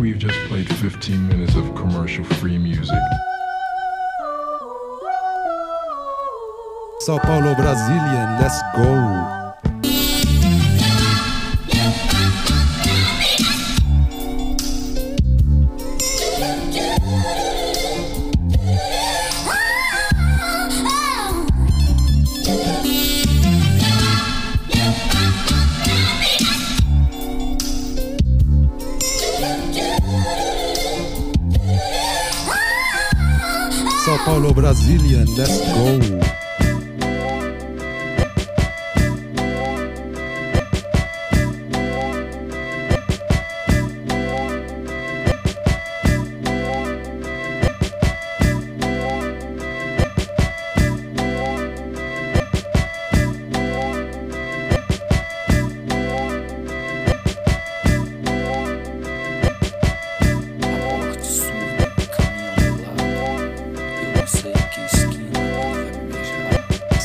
We've just played 15 minutes of commercial free music. Sao Paulo, Brazilian, let's go. Sao Paulo, Brazilian, let's go.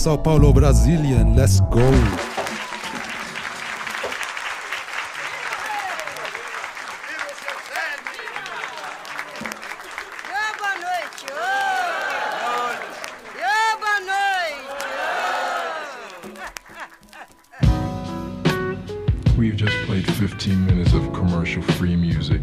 Sao Paulo, Brazilian, let's go. Ô, boa noite! Ô, Ô, boa noite! We've just played 15 minutes of commercial free music.